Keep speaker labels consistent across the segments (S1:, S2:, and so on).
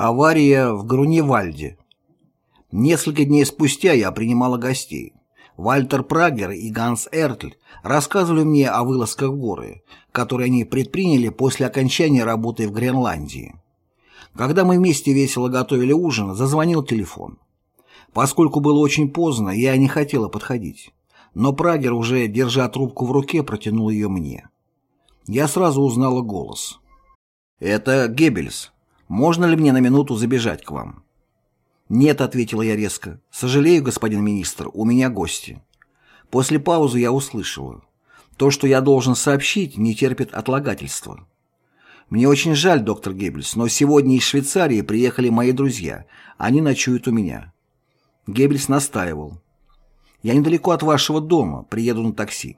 S1: Авария в Груневальде. Несколько дней спустя я принимала гостей. Вальтер Прагер и Ганс Эртль рассказывали мне о вылазках в горы, которые они предприняли после окончания работы в Гренландии. Когда мы вместе весело готовили ужин, зазвонил телефон. Поскольку было очень поздно, я не хотела подходить. Но Прагер, уже держа трубку в руке, протянул ее мне. Я сразу узнала голос. «Это Геббельс. Можно ли мне на минуту забежать к вам?» «Нет», — ответила я резко. «Сожалею, господин министр, у меня гости». После паузы я услышала. То, что я должен сообщить, не терпит отлагательства. Мне очень жаль, доктор Геббельс, но сегодня из Швейцарии приехали мои друзья. Они ночуют у меня. Геббельс настаивал. Я недалеко от вашего дома, приеду на такси.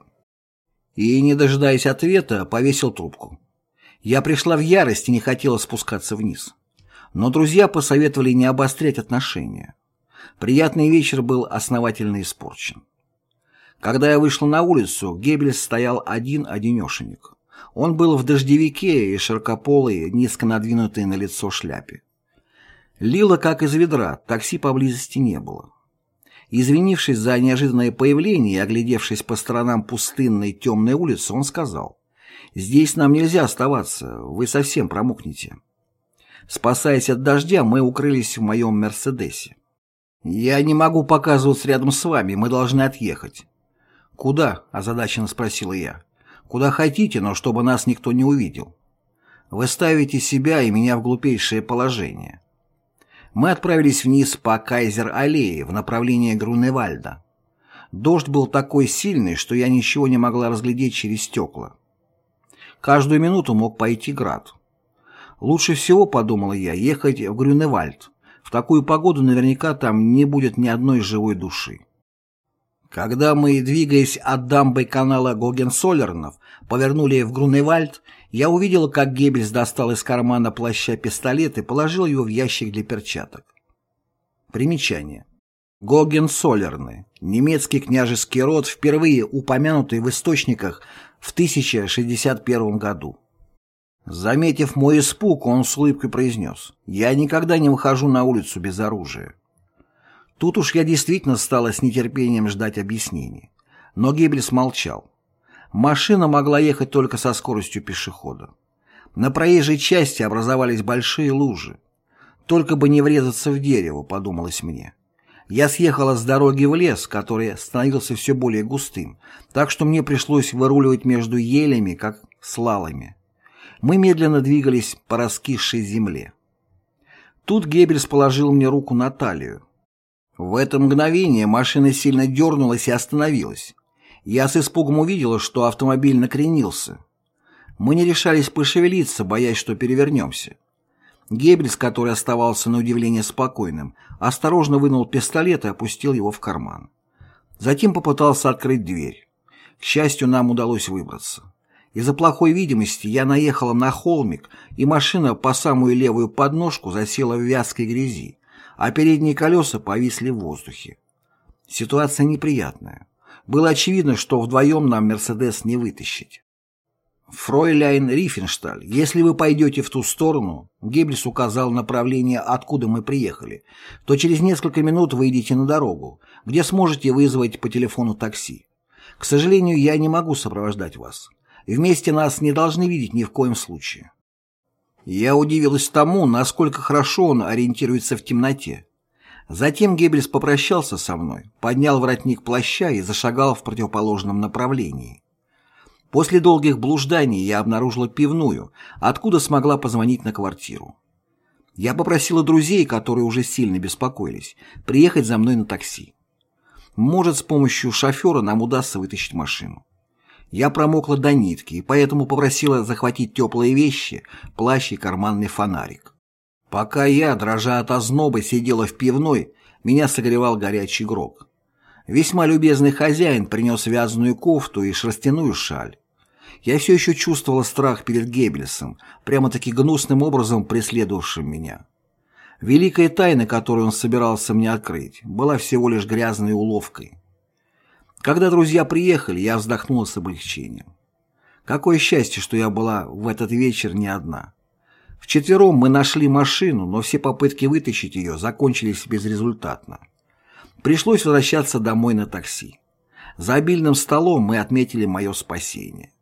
S1: И, не дожидаясь ответа, повесил трубку. Я пришла в ярость и не хотела спускаться вниз. Но друзья посоветовали не обострять отношения. Приятный вечер был основательно испорчен. Когда я вышла на улицу, Геббельс стоял один-одинешенек. Он был в дождевике и широкополой, низко надвинутой на лицо шляпе. Лило как из ведра, такси поблизости не было. Извинившись за неожиданное появление и оглядевшись по сторонам пустынной темной улицы, он сказал, Здесь нам нельзя оставаться, вы совсем промокнете. Спасаясь от дождя, мы укрылись в моем «Мерседесе». «Я не могу показываться рядом с вами, мы должны отъехать». «Куда?» – озадаченно спросила я. «Куда хотите, но чтобы нас никто не увидел. Вы ставите себя и меня в глупейшее положение». Мы отправились вниз по Кайзер-аллее в направлении Груневальда. Дождь был такой сильный, что я ничего не могла разглядеть через стекла. Каждую минуту мог пойти град. Лучше всего, подумала я, ехать в Грюневальд. В такую погоду наверняка там не будет ни одной живой души. Когда мы, двигаясь от дамбы канала Гогенсолернов, повернули в Груневальд, я увидел, как Геббельс достал из кармана плаща пистолет и положил его в ящик для перчаток. Примечание. Гогенсолерны – немецкий княжеский род, впервые упомянутый в источниках в 1061 году. Заметив мой испуг, он с улыбкой произнес, «Я никогда не выхожу на улицу без оружия». Тут уж я действительно стала с нетерпением ждать объяснений. Но Геббельс молчал. Машина могла ехать только со скоростью пешехода. На проезжей части образовались большие лужи. Только бы не врезаться в дерево, подумалось мне. Я съехала с дороги в лес, который становился все более густым, так что мне пришлось выруливать между елями, как слалами. Мы медленно двигались по раскисшей земле. Тут Геббельс положил мне руку на талию. В это мгновение машина сильно дернулась и остановилась. Я с испугом увидела, что автомобиль накренился. Мы не решались пошевелиться, боясь, что перевернемся. Геббельс, который оставался на удивление спокойным, осторожно вынул пистолет и опустил его в карман. Затем попытался открыть дверь. К счастью, нам удалось выбраться. Из-за плохой видимости я наехала на холмик, и машина по самую левую подножку засела в вязкой грязи, а передние колеса повисли в воздухе. Ситуация неприятная. Было очевидно, что вдвоем нам «Мерседес» не вытащить. «Фройляйн Рифеншталь, если вы пойдете в ту сторону, Геббельс указал направление, откуда мы приехали, то через несколько минут выйдете на дорогу, где сможете вызвать по телефону такси. К сожалению, я не могу сопровождать вас. Вместе нас не должны видеть ни в коем случае». Я удивилась тому, насколько хорошо он ориентируется в темноте. Затем Геббельс попрощался со мной, поднял воротник плаща и зашагал в противоположном направлении. После долгих блужданий я обнаружила пивную, откуда смогла позвонить на квартиру. Я попросила друзей, которые уже сильно беспокоились, приехать за мной на такси. Может, с помощью шофера нам удастся вытащить машину. Я промокла до нитки, и поэтому попросила захватить теплые вещи, плащ и карманный фонарик. Пока я, дрожа от озноба, сидела в пивной, меня согревал горячий грог. Весьма любезный хозяин принес вязаную кофту и шерстяную шаль. Я все еще чувствовала страх перед Геббельсом, прямо-таки гнусным образом преследовавшим меня. Великая тайна, которую он собирался мне открыть, была всего лишь грязной уловкой. Когда друзья приехали, я вздохнула с облегчением. Какое счастье, что я была в этот вечер не одна. Вчетвером мы нашли машину, но все попытки вытащить ее закончились безрезультатно. Пришлось возвращаться домой на такси. За обильным столом мы отметили мое спасение.